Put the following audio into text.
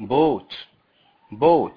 boat. Boat.